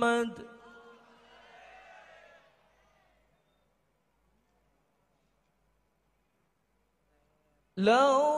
محمد. لولا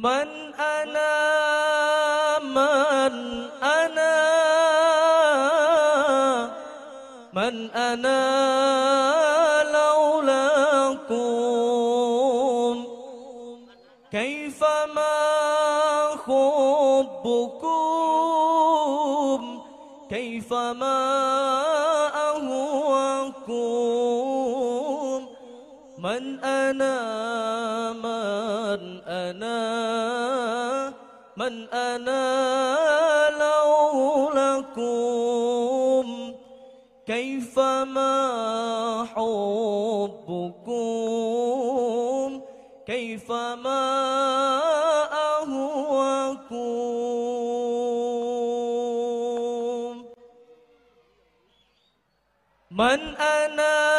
من أنا من أنا. من أنا لولاكم. كيف ما حبكم؟ كيف ما أهواكم؟ من أنا من أنا من أنا لولاكم كيف ما حبكم؟ كيف ما أهواكم؟ من أنا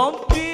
bumpy.